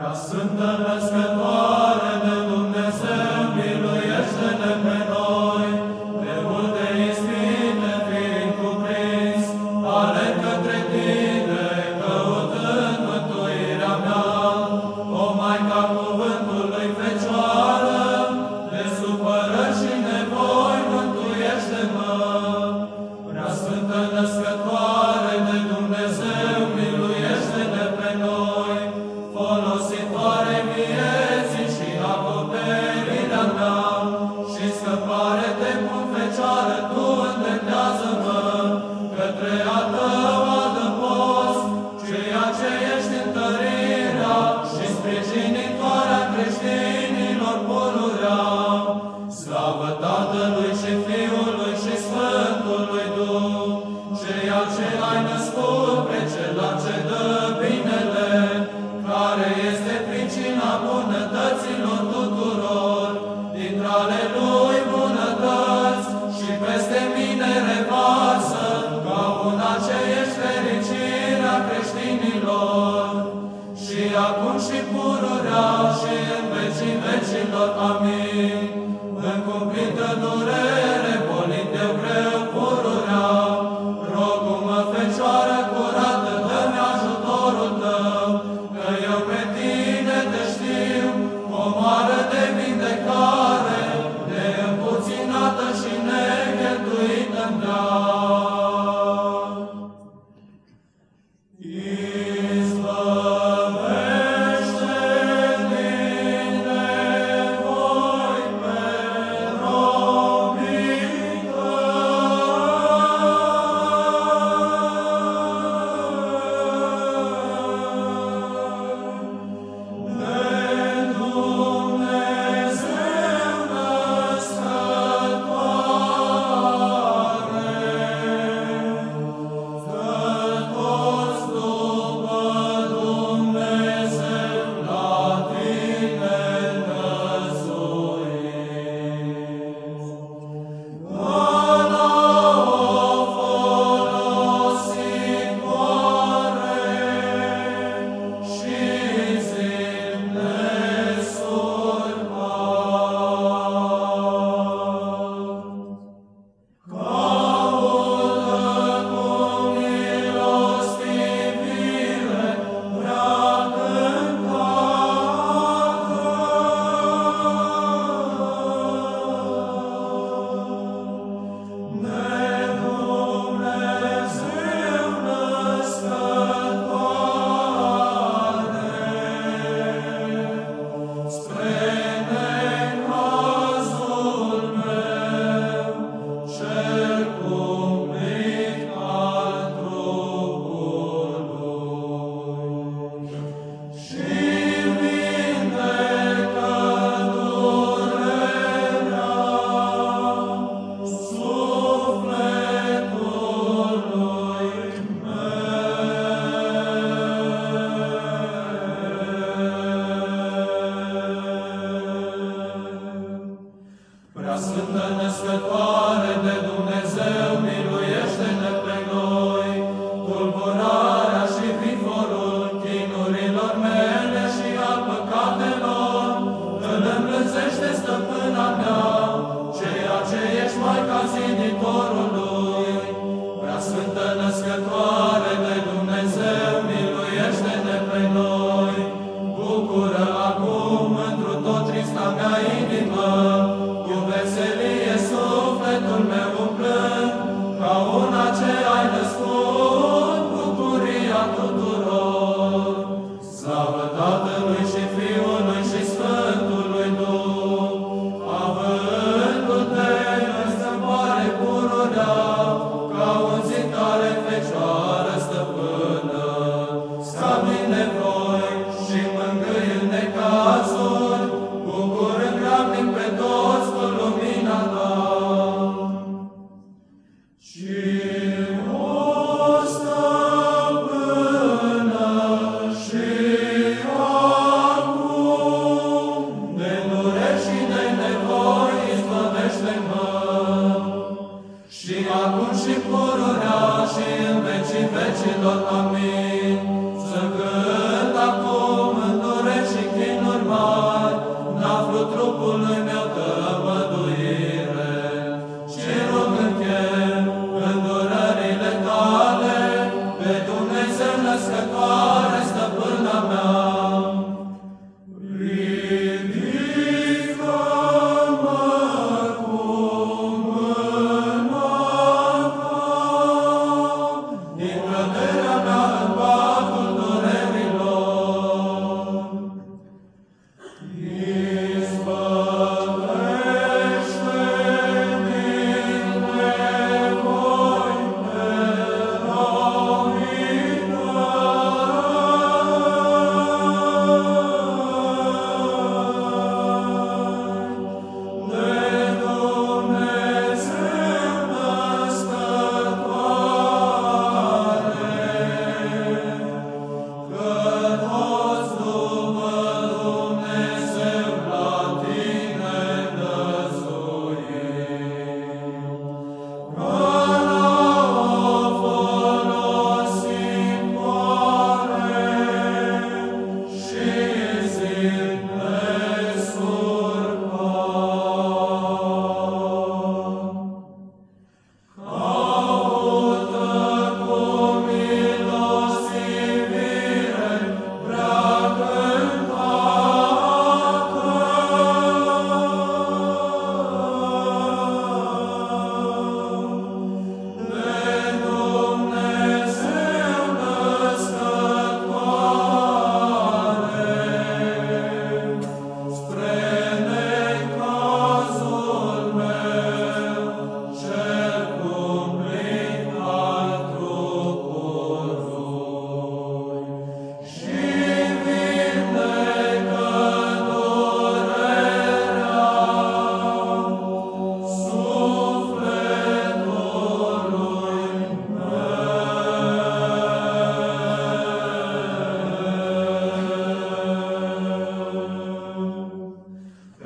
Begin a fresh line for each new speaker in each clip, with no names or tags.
Ea sunt Născătoare de Dumnezeu, miluiește-ne pe aceea ești fericirea creștinilor și acum și pururea și în vecii vecilor. Amin.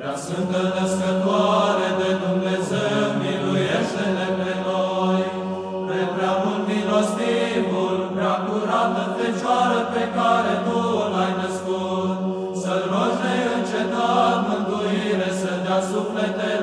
Prea Sfântă Născătoare de Dumnezeu, miluiește-ne pe noi, pe prea mult milostivul, prea curată Fecioară pe care Tu l-ai născut, să-L rogi neîncetat mântuire, să dea sufletele